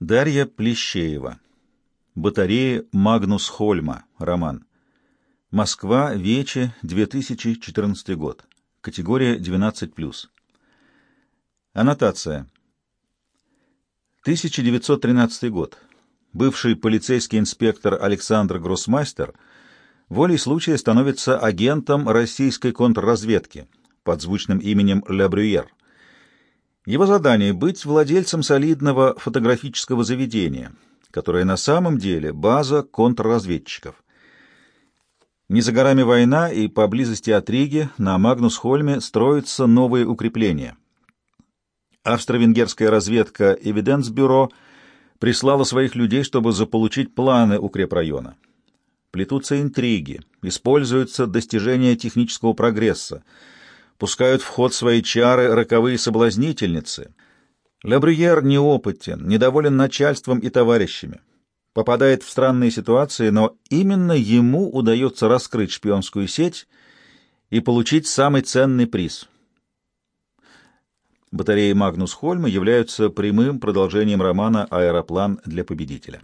Дарья Плещеева. Батареи Магнус Хольма. Роман. Москва. Вече. 2014 год. Категория 12+. Аннотация. 1913 год. Бывший полицейский инспектор Александр Гроссмастер волей случая становится агентом российской контрразведки под звучным именем Ля Брюер. Его задание — быть владельцем солидного фотографического заведения, которое на самом деле база контрразведчиков. Не за горами война, и поблизости от Риги на Магнус-Хольме строятся новые укрепления. Австро-венгерская разведка «Эвиденс-бюро» прислала своих людей, чтобы заполучить планы укрепрайона. Плетутся интриги, используются достижения технического прогресса — пускают в ход свои чары роковые соблазнительницы. Лабрюер неопытен, недоволен начальством и товарищами. Попадает в странные ситуации, но именно ему удается раскрыть шпионскую сеть и получить самый ценный приз. Батареи Магнус Хольма являются прямым продолжением романа «Аэроплан для победителя».